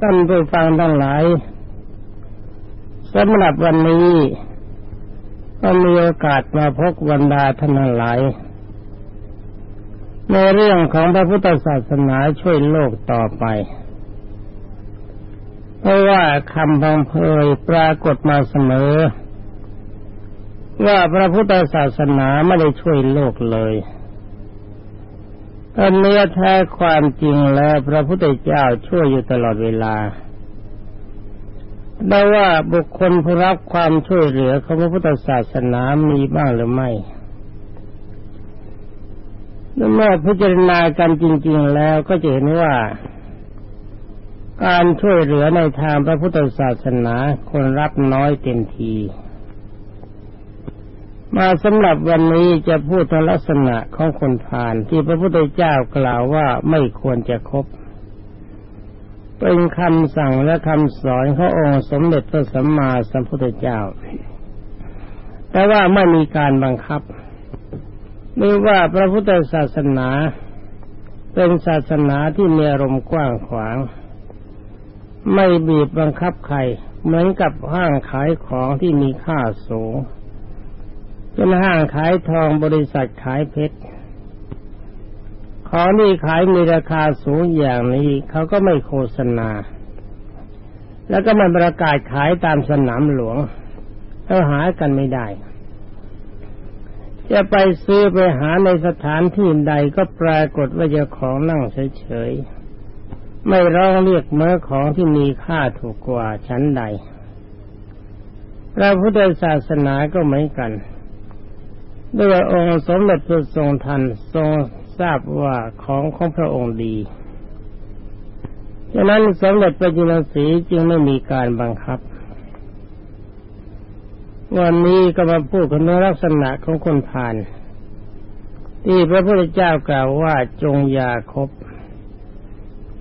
ท่านผู้ฟังทั้งหลายสำหรับวันนี้ ก็มีโอกาสมาพบวันดาท่านหลาย ในเรื่องของพระพุทธศาสนาช่วยโลกต่อไป เพราะว่าคำพังเพยปรากฏมาเสมอ ว่าพระพุทธศาสนาไม่ได้ช่วยโลกเลย ต่เนื้อแท้ความจริงแล้วพระพุทธเจ้าช่วยอยู่ตลอดเวลาได้ว่าบุคคลผู้รับความช่วยเหลือของพระพุทธศาสนามีบ้างหรือไม่เมื่อพิจารณากันจริง ๆ แล้วก็จะเห็นว่า การช่วยเหลือในทางพระพุทธศาสนาคนรับน้อยเต็มที มาสำหรับวันนี้จะพูดถึงลักษณะของคนผ่านที่พระพุทธเจ้ากล่าวว่าไม่ควรจะคบ เป็นคำสั่งและคำสอนขององค์สมเด็จพระสัมมาสัมพุทธเจ้า แต่ว่าไม่มีการบังคับไม่ว่าพระพุทธศาสนา เป็นศาสนาที่มีอารมณ์กว้างขวาง ไม่บีบบังคับใคร เหมือนกับห้างขายของที่มีค่าสูง เป็นห้างขายทองบริษัทขายเพชรของนี่ขายมีราคาสูงอย่างนี้เขาก็ไม่โฆษณา แล้วก็ไม่ประกาศขายตามสนามหลวงเราหากันไม่ได้ จะไปซื้อไปหาในสถานที่ใดก็ปรากฏว่าเจ้าของนั่งเฉยๆ ไม่ร้องเรียกเมื่อของที่มีค่าถูกกว่าชั้นใดพระพุทธศาสนาก็เหมือนกัน ด้วยองค์สมเด็จพระทรงทันทรงทราบว่าของของพระองค์ดีฉะนั้นสมเด็จพระจินสีจึงไม่มีการบังคับ วันนี้ก็มาพูดกันในลักษณะของคนผ่าน ที่พระพุทธเจ้ากล่าวว่าจงอย่าคบ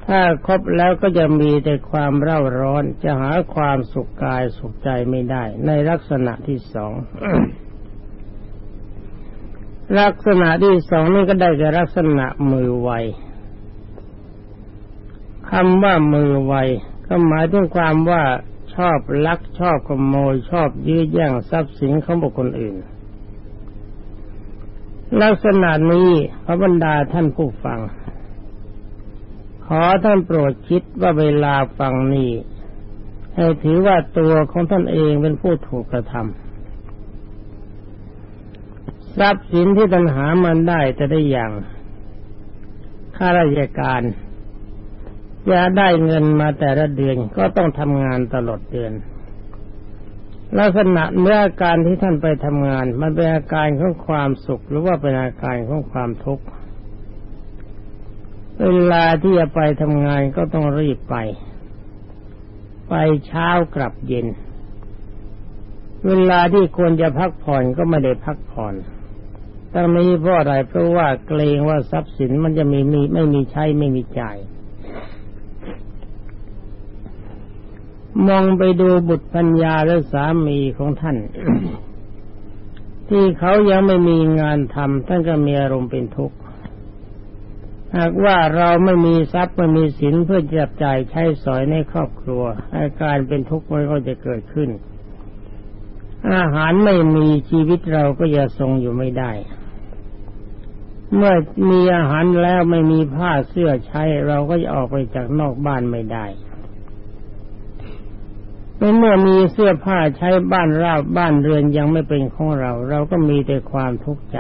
ถ้าคบแล้วก็จะมีแต่ความเร่าร้อนจะหาความสุขกายสุขใจไม่ได้ ในลักษณะที่สอง ลักษณะที่สองนี่ก็ได้แก่ลักษณะมือไวคำว่ามือไวก็หมายถึงความว่าชอบลักชอบขโมย ชอบยื้อแย่งทรัพย์สินของบุคคลอื่น ลักษณะนี้พระบรรดาท่านผู้ฟัง ขอท่านโปรดคิดว่าเวลาฟังนี้ให้ถือว่าตัวของท่านเองเป็นผู้ถูกกระทำ ทรัพย์สินที่ตัณหามันได้แต่ได้อย่างข้าราชการจะได้เงินมาแต่ละเดือนก็ต้องทำงานตลอดเดือน ลักษณะเมื่ออาการที่ท่านไปทำงาน มันเป็นอาการของความสุขหรือว่าเป็นอาการของความทุกข์เวลาที่จะไปทำงานก็ต้องรีบไป ไปเช้ากลับเย็น เวลาที่ควรจะพักผ่อนก็ไม่ได้พักผ่อน ทั้งนี้เพราะอะไรเพราะว่าเกรงว่าทรัพย์สินมันจะมีมีไม่มีใช้ไม่มีจ่ายมองไปดูบุตรปัญญาและสามีของท่าน ที่เขายังไม่มีงานทำท่านก็มีอารมณ์เป็นทุกข์หากว่าเราไม่มีทรัพย์ไม่มีสินเพื่อจับจ่ายใช้สอยในครอบครัว อาการเป็นทุกข์มันก็จะเกิดขึ้น อาหารไม่มีชีวิตเราก็จะทรงอยู่ไม่ได้ เมื่อมีอาหารแล้วไม่มีผ้าเสื้อใช้ เราก็จะออกไปจากนอกบ้านไม่ได้เมื่อมีเสื้อผ้าใช้บ้านราบบ้านเรือนยังไม่เป็นของเรา เราก็มีแต่ความทุกข์ใจ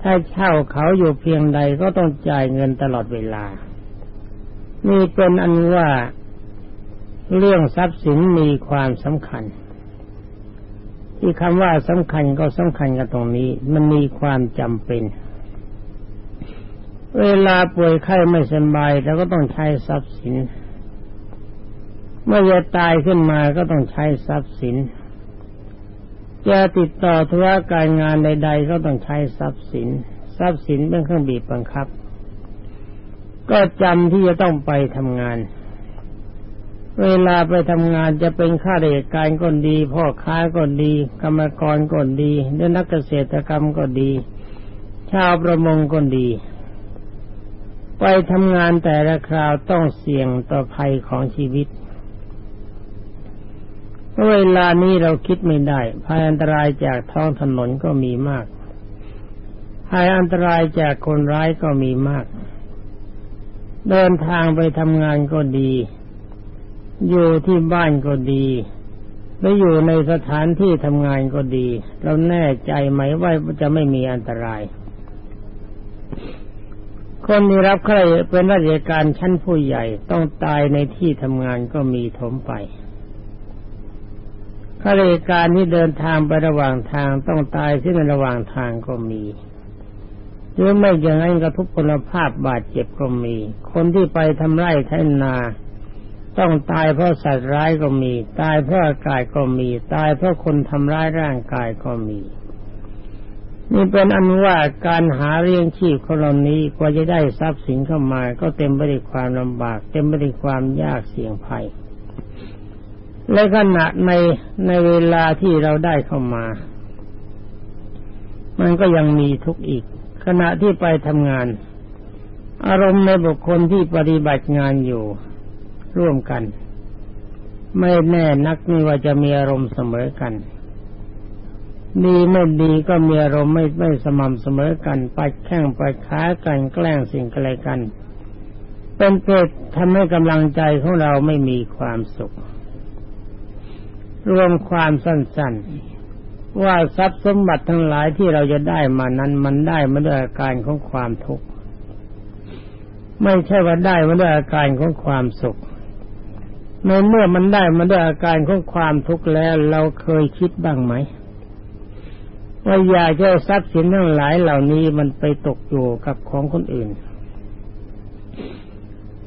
ถ้าเช่าเขาอยู่เพียงใดก็ต้องจ่ายเงินตลอดเวลา นี่เป็นอันว่าเรื่องทรัพย์สินมีความสำคัญ ที่คำว่าสำคัญก็สำคัญกันตรงนี้ มันมีความจำเป็น เวลาป่วยไข้ไม่สบายเราก็ต้องใช้ทรัพย์สิน เมื่อจะตายขึ้นมาก็ต้องใช้ทรัพย์สินจะติดต่อธุรการงานใด ๆ ก็ต้องใช้ทรัพย์สิน ทรัพย์สินเป็นเครื่องบีบบังคับ ก็จำที่จะต้องไปทำงาน เวลาไปทำงานจะเป็นข้าราชการก็ดี พ่อค้าก็ดี กรรมกรก็ดีหรือนักเกษตรกรรมก็ดี ชาวประมงก็ดี ไปทำงานแต่ละคราวต้องเสี่ยงต่อภัยของชีวิตเวลานี้เราคิดไม่ได้ภัยอันตรายจากท้องถนนก็มีมากภัยอันตรายจากคนร้ายก็มีมาก เดินทางไปทำงานก็ดี อยู่ที่บ้านก็ดีหรืออยู่ในสถานที่ทำงานก็ดี เราแน่ใจไหมว่าจะไม่มีอันตราย คนที่รับใครเป็นราชการชั้นผู้ใหญ่ต้องตายในที่ทำงานก็มีถมไปข้าราชการที่เดินทางไประหว่างทางต้องตายที่ในระหว่างทางก็มีหรือไม่อย่างนั้นกระทุพพลภาพบาดเจ็บก็มี คนที่ไปทำไร่ไถนา ต้องตายเพราะสัตว์ร้ายก็มี ตายเพราะอากาศก็มี ตายเพราะคนทำร้ายร่างกายก็มี นี่เป็นอันว่าการหาเลี้ยงชีพของเรานี้กว่าจะได้ทรัพย์สินเข้ามา ก็เต็มไปด้วยความลำบาก เต็มไปด้วยความยากเสี่ยงภัย และขณะในในเวลาที่เราได้เข้ามา มันก็ยังมีทุกข์อีก ขณะที่ไปทำงาน อารมณ์ในบุคคลที่ปฏิบัติงานอยู่ ร่วมกัน ไม่แน่นักนี่ว่าจะมีอารมณ์เสมอกันดีไม่ดีก็มีอารมณ์ไม่ไม่สม่ำเสมอกันปัดแข้งไปัดขากันแกล้งสิ่งอะไรกัน เป็นเหตุทำให้กำลังใจของเราไม่มีความสุข รวมความสั้นๆ ว่าทรัพย์สมบัติทั้งหลายที่เราจะได้มานั้นมันได้มาด้วยอาการของความทุกข์ไม่ใช่ว่าได้มาด้วยอาการของความสุข ในเมื่อมันได้มาด้วยอาการของความทุกข์แล้ว เราเคยคิดบ้างไหมว่าอยากจะทรัพย์สินทั้งหลายเหล่านี้มันไปตกอยู่กับของคนอื่น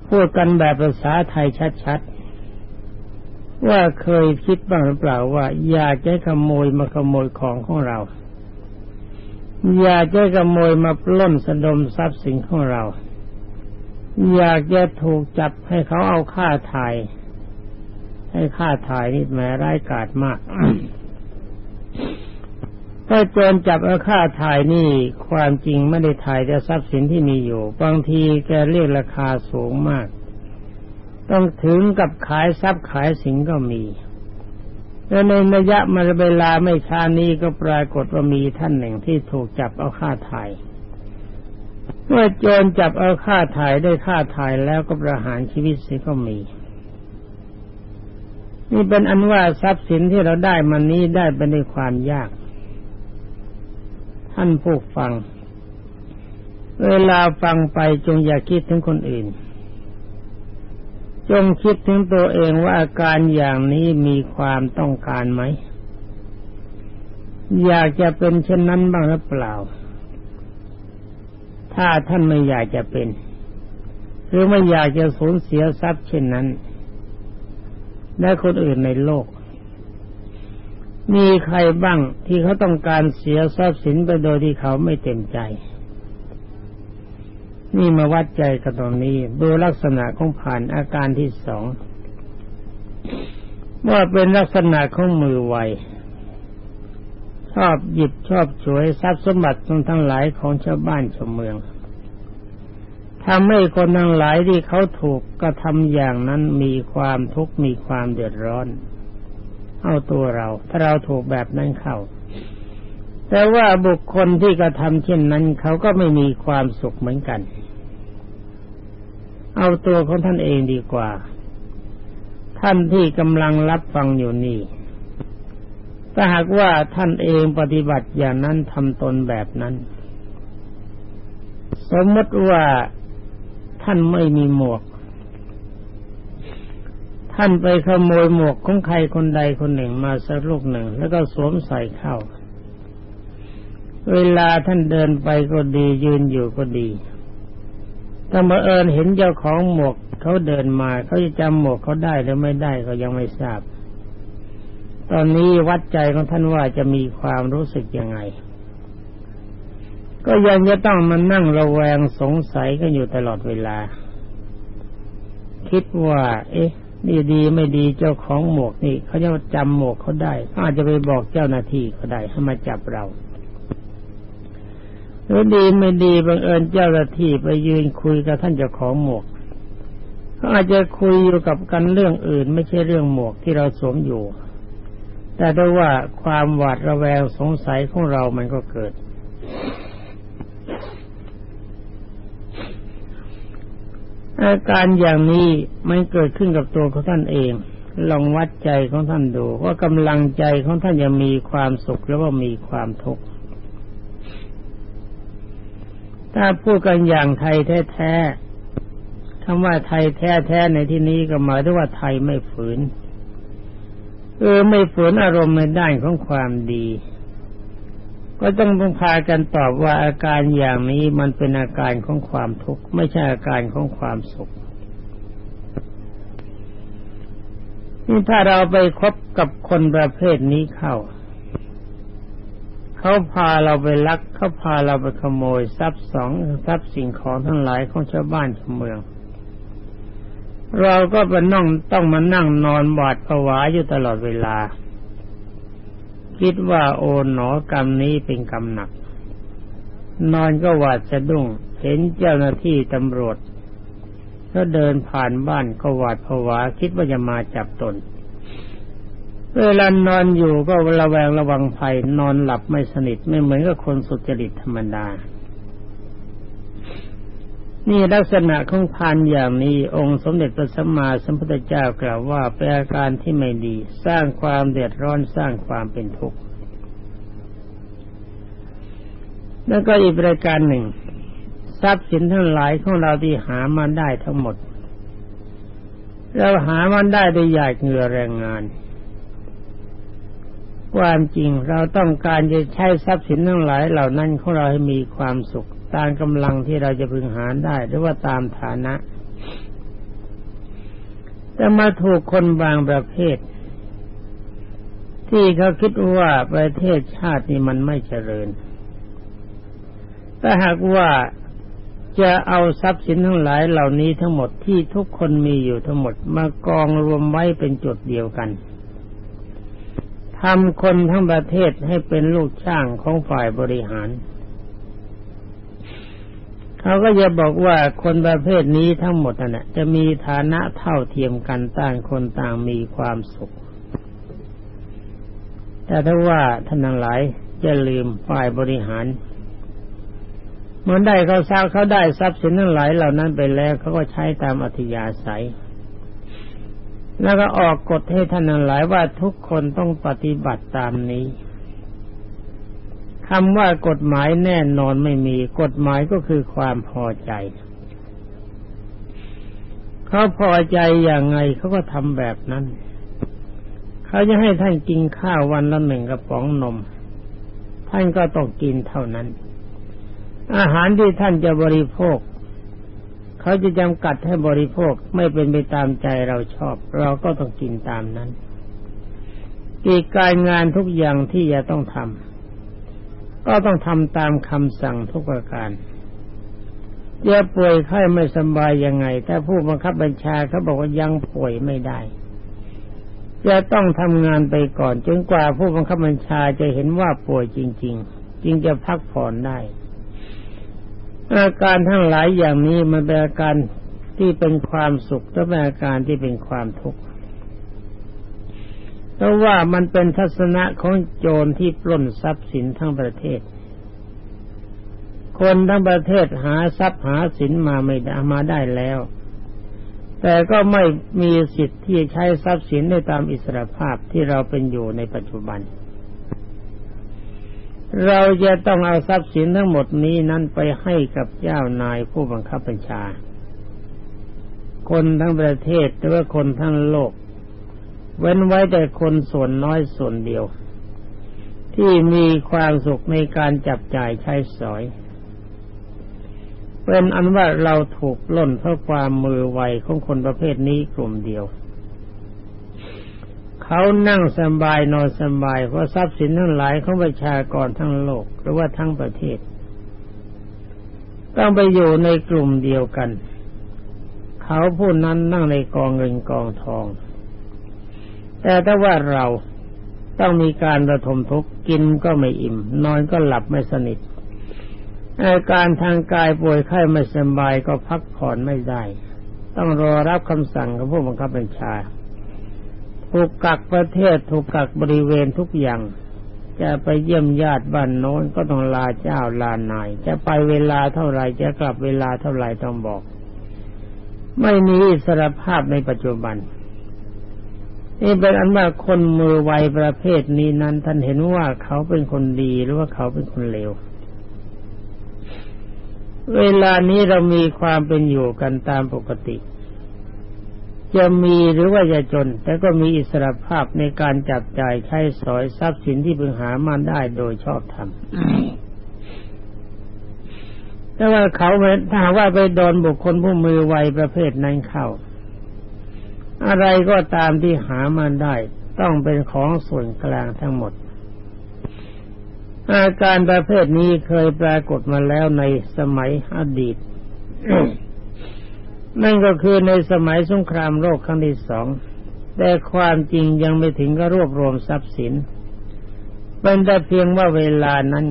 พูดกันแบบภาษาไทยชัดๆ ว่าเคยคิดบ้างหรือเปล่าว่า อยากจะขโมยมาขโมยของของเรา อยากจะขโมยมาปล้นสะดมทรัพย์สินของเรา อยากจะถูกจับให้เขาเอาค่าถ่าย ให้ค่าถ่ายนี่แม้ร้ายกาจมาก ถ้าโจรจับเอาค่าถ่ายนี่ ความจริงไม่ได้ถ่ายแต่ทรัพย์สินที่มีอยู่ บางทีแกเรียกราคาสูงมาก ต้องถึงกับขายทรัพย์ขายสินก็มีแล้วในระยะมาเวลาไม่ช้านี้ก็ปรากฏว่ามีท่านหนึ่งที่ถูกจับเอาค่าถ่ายเมื่อโจรจับเอาค่าถ่ายได้ค่าถ่ายแล้วก็ประหารชีวิตเสียก็มี นี่เป็นอันว่าทรัพย์สินที่เราได้มันนี้ได้ไปในความยาก ท่านผู้ฟัง เวลาฟังไปจงอย่าคิดถึงคนอื่น จงคิดถึงตัวเองว่าอาการอย่างนี้มีความต้องการไหม อยากจะเป็นเช่นนั้นบ้างหรือเปล่า ถ้าท่านไม่อยากจะเป็น หรือไม่อยากจะสูญเสียทรัพย์เช่นนั้น และคนอื่นในโลก มีใครบ้างที่เขาต้องการเสียทรัพย์สินไปโดยที่เขาไม่เต็มใจ นี่มาวัดใจกันตรงนี้ดูลักษณะของผ่านอาการที่สองว่าเป็นลักษณะของมือไวชอบหยิบชอบฉวยทรัพย์สมบัติทั้งหลายของชาวบ้านชาวเมือง ทำให้คนทั้งหลายที่เขาถูกกระทำอย่างนั้นมีความทุกข์มีความเดือดร้อน เอาตัวเรา ถ้าเราถูกแบบนั้นเข้า แต่ว่าบุคคลที่กระทำเช่นนั้น เขาก็ไม่มีความสุขเหมือนกัน เอาตัวของท่านเองดีกว่า ท่านที่กำลังรับฟังอยู่นี่ ถ้าหากว่าท่านเองปฏิบัติอย่างนั้นทำตนแบบนั้นสมมติว่า ท่านไม่มีหมวก ท่านไปขโมยหมวกของใครคนใดคนหนึ่งมาสักลูกหนึ่ง แล้วก็สวมใส่เข้า เวลาท่านเดินไปก็ดียืนอยู่ก็ดีถ้ามาเอิญเห็นเจ้าของหมวกเขาเดินมาเขาจะจำหมวกเขาได้หรือไม่ได้ก็ยังไม่ทราบ ตอนนี้วัดใจของท่านว่าจะมีความรู้สึกยังไง ก็ยังจะต้องมานั่งระแวงสงสัยกันอยู่ตลอดเวลา คิดว่า เอ๊ะนี่ดีไม่ดีเจ้าของหมวกนี่เขาจะจำหมวกเขาได้อาจจะไปบอกเจ้าหน้าที่ก็ได้ให้มาจับเราหรือดีไม่ดีบังเอิญเจ้าหน้าที่ไปยืนคุยกับท่านเจ้าของหมวกเขาอาจจะคุยอยู่กับกันเรื่องอื่น ไม่ใช่เรื่องหมวกที่เราสวมอยู่ แต่ด้วยว่าความหวาดระแวงสงสัยของเรามันก็เกิด อาการอย่างนี้มันเกิดขึ้นกับตัวของท่านเอง ลองวัดใจของท่านดูว่ากำลังใจของท่านจะมีความสุขหรือว่ามีความทุกข์ถ้าพูดกันอย่างไทยแท้ๆคำว่าไทยแท้ๆในที่นี้ก็หมายถึงว่าไทยไม่ฝืนเออไม่ฝืนอารมณ์ในด้านของความดี ก็ต้องพพากันตอบว่าอาการอย่างนี้มันเป็นอาการของความทุกข์ไม่ใช่อาการของความสุขนี่ถ้าเราไปคบกับคนประเภทนี้เข้า เขาพาเราไปลัก เขาพาเราไปขโมยทรัพย์สองทรัพย์สิ่งของทั้งหลายของชาวบ้านชาวเมือง เราก็ไปนั่งต้องมานั่งนอนบาดผวาอยู่ตลอดเวลา คิดว่าโอนหนอกรรมนี้เป็นกรรมหนัก นอนก็หวาดสะดุ้งเห็นเจ้าหน้าที่ตำรวจก็เดินผ่านบ้านก็หวาดผวาคิดว่าจะมาจับตน เวลานอนอยู่ก็ระแวงระวังภัยนอนหลับไม่สนิทไม่เหมือนกับคนสุจริตธรรมดา นี่ลักษณะของพานอย่างนี้องค์สมเด็จพระสัมมาสัมพุทธเจ้ากล่าวว่าเป็นอาการที่ไม่ดี สร้างความเดือดร้อนสร้างความเป็นทุกข์แล้วก็อีกประการหนึ่ง ทรัพย์สินทั้งหลายของเราที่หามาได้ทั้งหมด เราหามันได้ด้วยหยาดเหงื่อแรงงานความจริงเราต้องการจะใช้ทรัพย์สินทั้งหลายเหล่านั้นของเราให้มีความสุข ตามกำลังที่เราจะพึงหาได้ หรือว่าตามฐานะ แต่มาถูกคนบางประเภท ที่เขาคิดว่าประเทศชาตินี้มันไม่เจริญแต่หากว่าจะเอาทรัพย์สินทั้งหลายเหล่านี้ทั้งหมดที่ทุกคนมีอยู่ทั้งหมดมากองรวมไว้เป็นจุดเดียวกันทำคนทั้งประเทศให้เป็นลูกช่างของฝ่ายบริหาร เขาก็จะบอกว่าคนประเภทนี้ทั้งหมดน่ะจะมีฐานะเท่าเทียมกันต่างคนต่างมีความสุข แต่ถ้าว่าท่านทั้งหลายจะลืมฝ่ายบริหารเมื่อได้เขาทราบเขาได้ทรัพย์สินทั้งหลายเหล่านั้นไปแล้วเขาก็ใช้ตามอัธยาศัย แล้วก็ออกกฎให้ท่านทั้งหลายว่าทุกคนต้องปฏิบัติตามนี้ คำว่ากฎหมายแน่นอนไม่มี กฎหมายก็คือความพอใจ เขาพอใจอย่างไงเขาก็ทำแบบนั้น เขาจะให้ท่านกินข้าววันละหนึ่งกระป๋องนม ท่านก็ต้องกินเท่านั้น อาหารที่ท่านจะบริโภค เขาจะจำกัดให้บริโภคไม่เป็นไปตามใจเราชอบ เราก็ต้องกินตามนั้นกิจการงานทุกอย่างที่จะต้องทำ ก็ต้องทำตามคำสั่งทุกประการจะป่วยไข้ไม่สบายยังไงถ้าผู้บังคับบัญชาเขาบอกว่ายังป่วยไม่ได้ จะต้องทำงานไปก่อนจนกว่าผู้บังคับบัญชาจะเห็นว่าป่วยจริง ๆ จึงจะพักผ่อนได้ อาการทั้งหลายอย่างนี้มันเป็นอาการที่เป็นความสุขและเป็นอาการที่เป็นความทุกข์ เพราะว่ามันเป็นทัศนะของโจรที่ปล้นทรัพย์สินทั้งประเทศ คนทั้งประเทศหาทรัพย์หาสินมาไม่ได้มาได้แล้ว แต่ก็ไม่มีสิทธิ์ที่จะใช้ทรัพย์สินได้ตามอิสรภาพที่เราเป็นอยู่ในปัจจุบัน เราจะต้องเอาทรัพย์สินทั้งหมดนี้นั้นไปให้กับเจ้านายผู้บังคับบัญชา คนทั้งประเทศหรือว่าคนทั้งโลก เว้นไว้แต่คนส่วนน้อยส่วนเดียว ที่มีความสุขในการจับจ่ายใช้สอย เป็นอันว่าเราถูกล่นเพราะความมือไวของคนประเภทนี้กลุ่มเดียว เขานั่งสบายนอนสบายเพราะทรัพย์สินทั้งหลายของประชากรทั้งโลกหรือว่าทั้งประเทศ ต้องไปอยู่ในกลุ่มเดียวกัน เขาผู้นั้นนั่งในกองเงินกองทอง แต่ถ้าว่าเราต้องมีการระทมทุกข์กินก็ไม่อิ่ม นอนก็หลับไม่สนิทอาการทางกายป่วยไข้ไม่สบายก็พักผ่อนไม่ได้ ต้องรอรับคำสั่งของผู้บังคับบัญชา ถูกกักประเทศถูกกักบริเวณทุกอย่าง จะไปเยี่ยมญาติบ้านโน้นก็ต้องลาเจ้าลานาย จะไปเวลาเท่าไรจะกลับเวลาเท่าไรต้องบอก ไม่มีอิสรภาพในปัจจุบัน นี่เป็นอันว่าคนมือไวประเภทนี้นั้น ท่านเห็นว่าเขาเป็นคนดีหรือว่าเขาเป็นคนเลว เวลานี้เรามีความเป็นอยู่กันตามปกติ จะมีหรือว่าจะจน แต่ก็มีอิสรภาพในการจับจ่ายใช้สอยทรัพย์สินที่พึงหามาได้โดยชอบธรรมแต่ว่าเขาถ้าว่าไปโดนบุคคลผู้มือไวประเภทนั้นเข้า อะไรก็ตามที่หามาได้ ต้องเป็นของส่วนกลางทั้งหมด อาการประเภทนี้เคยปรากฏมาแล้วในสมัยอดีต นั่นก็คือในสมัยสงครามโลกครั้งที่สอง แต่ความจริงยังไม่ถึงก็รวบรวมทรัพย์สิน เป็นแต่เพียงว่าเวลานั้น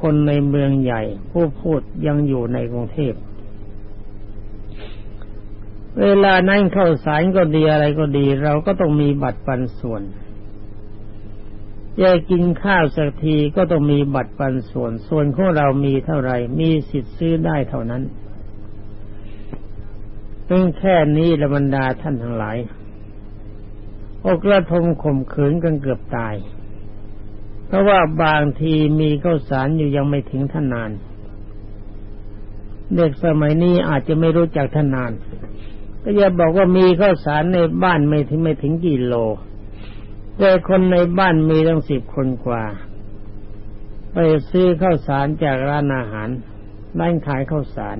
คนในเมืองใหญ่ ผู้พูดยังอยู่ในกรุงเทพ เวลานั้นเข้าสารก็ดีอะไรก็ดี เราก็ต้องมีบัตรปันส่วนจะกินข้าวสักทีก็ต้องมีบัตรปันส่วน ส่วนของเรามีเท่าไหร่ มีสิทธิ์ซื้อได้เท่านั้นเพียงแค่นี้ละบรรดาท่านทั้งหลายอกระทมข่มขืนกันเกือบตาย เพราะว่าบางทีมีข้าวสารอยู่ยังไม่ถึงท่านนาน เด็กสมัยนี้อาจจะไม่รู้จักท่านนาน ก็อย่าบอกว่ามีข้าวสารในบ้านไม่ถึงไม่ถึงกี่โล แต่คนในบ้านมีตั้งสิบคนกว่า ไปซื้อข้าวสารจากร้านอาหารร้านขายข้าวสาร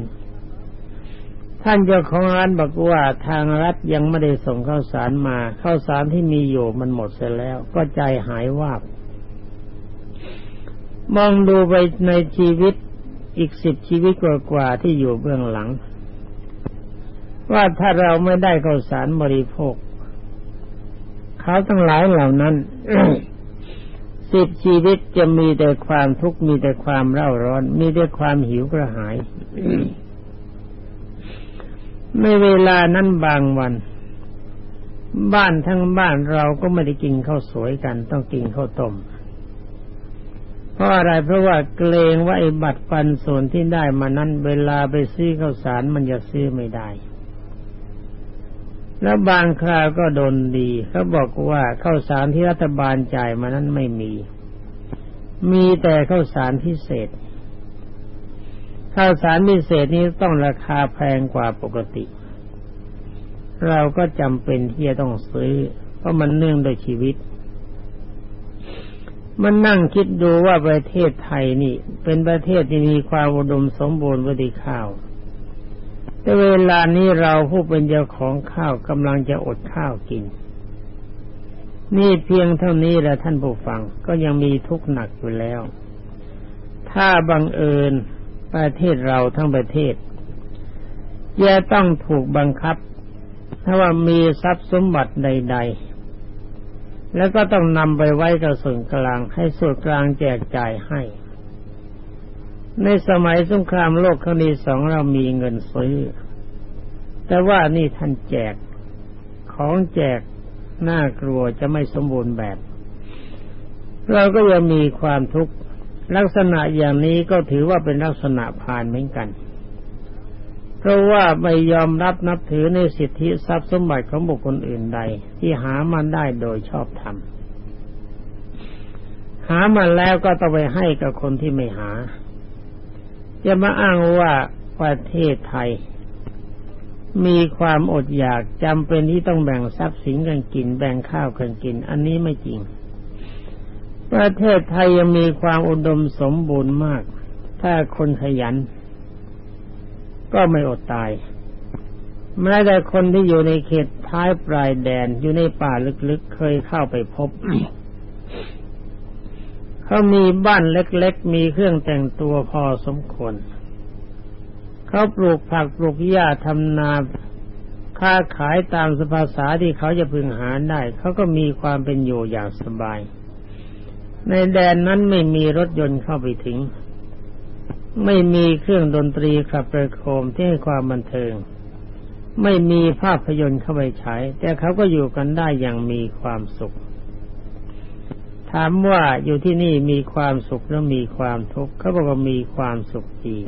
ท่านเจ้าของร้านบอกว่าทางรัฐยังไม่ได้ส่งข้าวสารมาข้าวสารที่มีอยู่มันหมดเสียแล้ว ก็ใจหายวาบมองดูไปในชีวิตอีกสิบชีวิตกว่าๆที่อยู่เบื้องหลัง ว่าถ้าเราไม่ได้ข้าวสารบริโภค เขาทั้งหลายเหล่านั้นสิบชีวิตจะมีแต่ความทุกข์มีแต่ความเร่าร้อน มีแต่ความหิวกระหายในเวลานั้นบางวัน บ้านทั้งบ้านเราก็ไม่ได้กินข้าวสวยกัน ต้องกินข้าวต้มเพราะอะไรเพราะว่าเกรงว่าไอ้บัตรปันส่วนที่ได้มานั้น เวลาไปซื้อข้าวสารมันจะซื้อไม่ได้ แล้วบางคราวก็โดนดีเขาบอกว่าข้าวสารที่รัฐบาลจ่ายมานั้นไม่มี มีแต่ข้าวสารพิเศษข้าวสารพิเศษนี้ต้องราคาแพงกว่าปกติ เราก็จำเป็นที่จะต้องซื้อ เพราะมันเนื่องโดยชีวิต มันนั่งคิดดูว่าประเทศไทยนี่ เป็นประเทศที่มีความอุดมสมบูรณ์วิธีข้าว แต่เวลานี้เราผู้เป็นเจ้าของข้าวกำลังจะอดข้าวกิน นี่เพียงเท่านี้แหละท่านผู้ฟังก็ยังมีทุกข์หนักอยู่แล้ว ถ้าบังเอิญประเทศเราทั้งประเทศจะต้องถูกบังคับ ถ้าว่ามีทรัพย์สมบัติใด ๆ แล้วก็ต้องนำไปไว้กับส่วนกลางให้ส่วนกลางแจกจ่ายให้ ในสมัยสงครามโลกครั้งที่สองเรามีเงินซื้อ แต่ว่านี่ท่านแจก ของแจกน่ากลัวจะไม่สมบูรณ์แบบ เราก็ยังมีความทุกข์ลักษณะอย่างนี้ก็ถือว่าเป็นลักษณะผ่านเหมือนกัน เพราะว่าไม่ยอมรับนับถือในสิทธิทรัพย์สมบัติของบุคคลอื่นใด ที่หามันได้โดยชอบธรรมหามันแล้วก็ต้องไปให้กับคนที่ไม่หา จะมาอ้างว่าประเทศไทย มีความอดอยากจำเป็นที่ต้องแบ่งทรัพย์สินกันกิน แบ่งข้าวกันกิน อันนี้ไม่จริง ประเทศไทยยังมีความอุดมสมบูรณ์มาก ถ้าคนขยัน ก็ไม่อดตายแม้แต่คนที่อยู่ในเขตท้ายปลายแดนอยู่ในป่าลึกๆเคยเข้าไปพบ เขามีบ้านเล็กๆ มีเครื่องแต่งตัวพอสมควรเขาปลูกผักปลูกหญ้าทำนาค้าขายตามสภาษาที่เขาจะพึงหาได้ เขาก็มีความเป็นอยู่อย่างสบาย ในแดนนั้นไม่มีรถยนต์เข้าไปถึง ไม่มีเครื่องดนตรีขับประโคมที่ให้ความบันเทิง ไม่มีภาพยนตร์เข้าไปฉายแต่เขาก็อยู่กันได้อย่างมีความสุข ถามว่าอยู่ที่นี่มีความสุขหรือมีความทุกข์เขาบอกว่ามีความสุขดี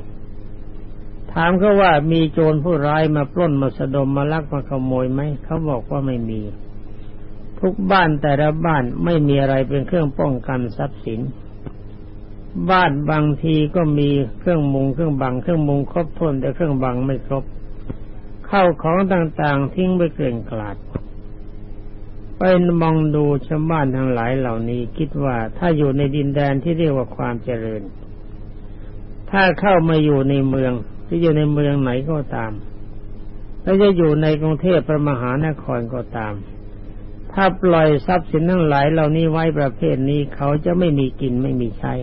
ถามเขาว่ามีโจรผู้ร้ายมาปล้นมาสะดมมาลักมาขโมยไหมเขาบอกว่าไม่มี ทุกบ้านแต่ละบ้านไม่มีอะไรเป็นเครื่องป้องกันทรัพย์สิน บ้านบางทีก็มีเครื่องมุงเครื่องบังเครื่องมุงครบถ้วนแต่เครื่องบังไม่ครบ เข้าของต่างๆทิ้งไปเกลื่อนกลาด มองดูชาวบ้านทั้งหลายเหล่านี้คิดว่าถ้าอยู่ในดินแดนที่เรียกว่าความเจริญ ถ้าเข้ามาอยู่ในเมืองที่อยู่ในเมืองไหนก็ตามแล้วจะอยู่ในกรุงเทพประมหานครก็ตาม ถ้าปล่อยทรัพย์สินทั้งหลายเหล่านี้ไว้ประเภทนี้เขาจะไม่มีกินไม่มีใช้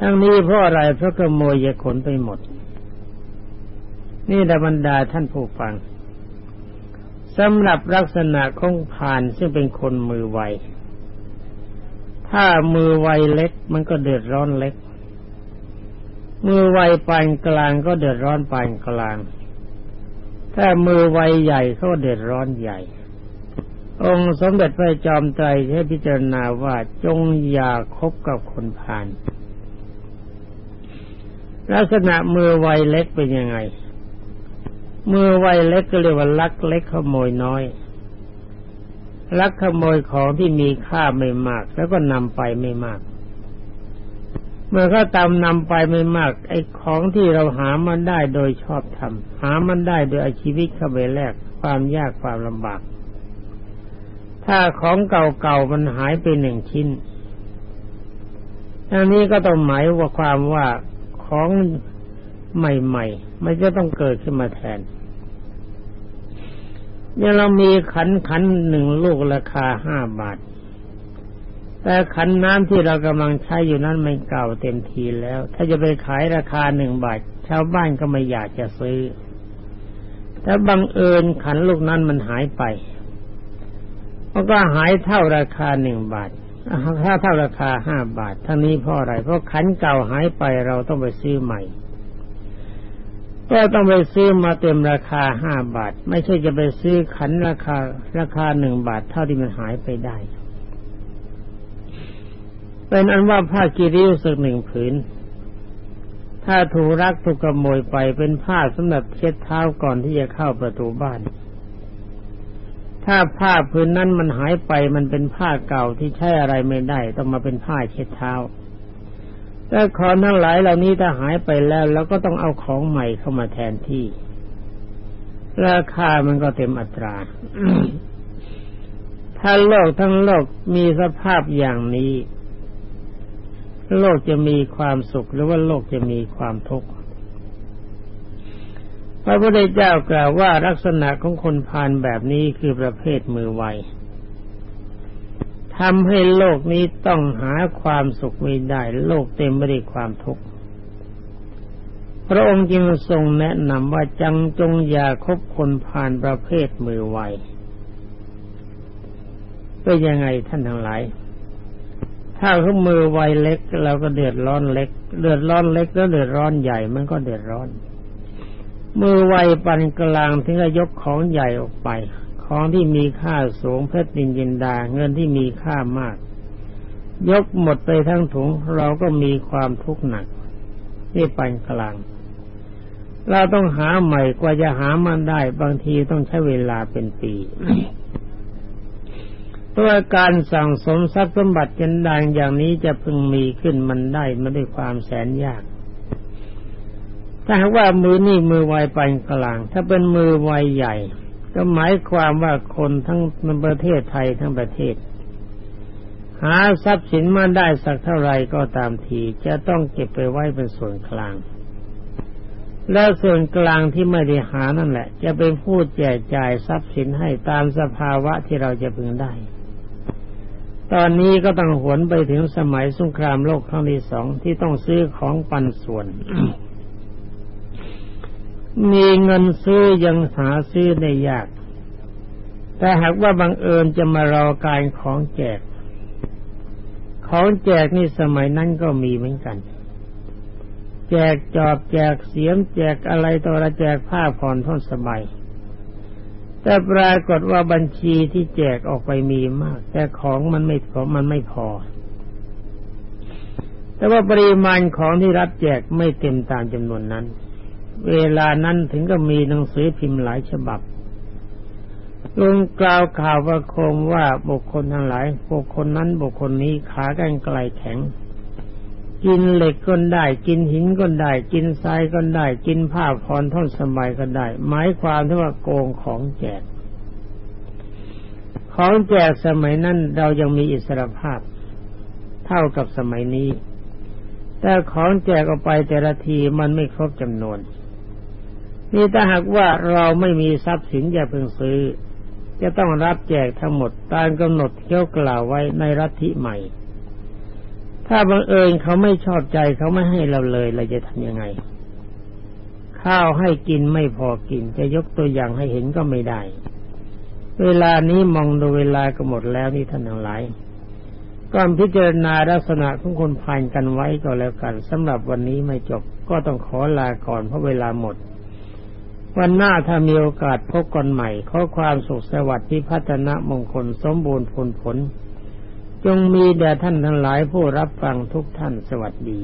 ทั้งนี้เพราะอะไรเพราะขโมยจะขนไปหมด นี่ดบรรดาท่านผู้ฟัง สำหรับลักษณะของผ่านซึ่งเป็นคนมือไว ถ้ามือไวเล็กมันก็เดือดร้อนเล็ก มือไวปานกลางก็เดือดร้อนปานกลาง ถ้ามือไวใหญ่ก็เดือดร้อนใหญ่ องค์สมเด็จพระจอมไตรให้พิจารณาว่าจงอย่าคบกับคนพาลลักษณะมือไวเล็กเป็นยังไง เมื่อไวเล็กก็เรียกว่าลักเล็กขโมยน้อย ลักขโมยของที่มีค่าไม่มาก แล้วก็นำไปไม่มาก เมื่อเขาตามนำไปไม่มาก ไอ้ของที่เราหามันได้โดยชอบทำหามันได้โดยอาชีวิตเข้าไปแลกความยากความลำบาก ถ้าของเก่าๆมันหายไปหนึ่งชิ้นอันนี้ก็ต้องหมายว่าความว่าของ ใหม่ๆมันจะต้องเกิดขึ้นมาแทนเนี่ยเรามีขันขันหนึ่งลูกราคาห้าบาท แต่ขันน้ำที่เรากำลังใช้อยู่นั้นมันเก่าเต็มทีแล้ว ถ้าจะไปขายราคาหนึ่งบาท ชาวบ้านก็ไม่อยากจะซื้อ แต่บังเอิญขันลูกนั้นมันหายไปมันก็หายเท่าราคาหนึ่งบาทถ้าเท่าราคาห้าบาท ทั้งนี้เพราะอะไร เพราะขันเก่าหายไปเราต้องไปซื้อใหม่ ก็ต้องไปซื้อมาเต็มราคาห้าบาท ไม่ใช่จะไปซื้อขันราคาราคาหนึ่งบาทเท่าที่มันหายไปได้ เป็นอันว่าผ้ากีริ้วสักหนึ่งผืน ถ้าถูรักถูกขโมยไปเป็นผ้าสำหรับเช็ดเท้าก่อนที่จะเข้าประตูบ้าน ถ้าผ้าผืนนั้นมันหายไปมันเป็นผ้าเก่าที่ใช้อะไรไม่ได้ ต้องมาเป็นผ้าเช็ดเท้า แต่ของทั้งหลายเหล่านี้ถ้าหายไปแล้วเราก็ต้องเอาของใหม่เข้ามาแทนที่ ราคามันก็เต็มอัตรา ถ้าโลกทั้งโลกมีสภาพอย่างนี้ โลกจะมีความสุขหรือว่าโลกจะมีความทุกข์พระพุทธเจ้ากล่าวว่าลักษณะของคนพาลแบบนี้คือประเภทมือไว ทำให้โลกนี้ต้องหาความสุขไม่ได้ โลกเต็มไปด้วยความทุกข์พระองค์จึงทรงแนะนำว่าจังจงอย่าคบคนพาลประเภทมือไวเป็นยังไงท่านทั้งหลาย ถ้าเขามือไวเล็กเราก็เดือดร้อนเล็ก เดือดร้อนเล็กแล้วเดือดร้อนใหญ่มันก็เดือดร้อน มือไวปานกลางถึงจะยกของใหญ่ออกไป ของที่มีค่าสูงเพชรดินยินดาเงินที่มีค่ามาก ยกหมดไปทั้งถุงเราก็มีความทุกข์หนักนี่ปานกลาง เราต้องหาใหม่กว่าจะหามันได้บางทีต้องใช้เวลาเป็นปีเพราะการสั่งสมทรัพย์สมบัติจันดังอย่างนี้จะพึงมีขึ้นมันได้มาด้วยความแสนยาก ถ้าหากว่ามือนี่มือไวปานกลาง ถ้าเป็นมือไวใหญ่ ก็หมายความว่าคนทั้งประเทศไทยทั้งประเทศ หาทรัพย์สินมาได้สักเท่าไรก็ตามทีจะต้องเก็บไปไว้เป็นส่วนกลาง แล้วส่วนกลางที่ไม่ได้หานั่นแหละ จะเป็นผู้แจกจ่ายทรัพย์สินให้ตามสภาวะที่เราจะพึงได้ ตอนนี้ก็ต้องหวนไปถึงสมัยสงครามโลกครั้งที่สองที่ต้องซื้อของปันส่วน มีเงินซื้อยังหาซื้อได้ยาก แต่หากว่าบังเอิญจะมารอการของแจก ของแจกนี่สมัยนั้นก็มีเหมือนกัน แจกจอบแจกเสียม แจกอะไรต่ออะไรแจกผ้าผ่อนท่อนสบายแต่ปรากฏว่าบัญชีที่แจกออกไปมีมาก แต่ของมันไม่พอมันไม่พอ แต่ว่าปริมาณของที่รับแจกไม่เต็มตามจำนวนนั้น เวลานั้นถึงก็มีหนังสือพิมพ์หลายฉบับลงกล่าวข่าวประโคมว่าบุคคลทั้งหลายบุคคลนั้นบุคคลนี้ขากันไกลแข็ง กินเหล็กก็ได้ กินหินก็ได้ กินทรายก็ได้ กินผ้าพรท่อนสมัยก็ได้ หมายความที่ว่าโกงของแจก ของแจกสมัยนั้นเรายังมีอิสรภาพ เท่ากับสมัยนี้ แต่ของแจกออกไปแต่ละทีมันไม่ครบจำนวน นี่ถ้าหากว่าเราไม่มีทรัพย์สินอย่าเพิ่งซื้อ จะต้องรับแจกทั้งหมดตามกำหนดที่เขากล่าวไว้ในรัฐิใหม่ ถ้าบังเอิญเขาไม่ชอบใจเขาไม่ให้เราเลยเราจะทำยังไง ข้าวให้กินไม่พอกิน จะยกตัวอย่างให้เห็นก็ไม่ได้ เวลานี้มองดูเวลาก็หมดแล้วนี่ท่านทั้งหลายก่อนพิจารณาลักษณะของคนพานกันไว้ก็แล้วกันสำหรับวันนี้ไม่จบก็ต้องขอลาก่อนเพราะเวลาหมด วันหน้าถ้ามีโอกาสพบกันใหม่ ขอความสุขสวัสดิ์ที่พัฒนามงคลสมบูรณ์ผลผล จงมีแด่ท่านทั้งหลายผู้รับฟังทุกท่านสวัสดี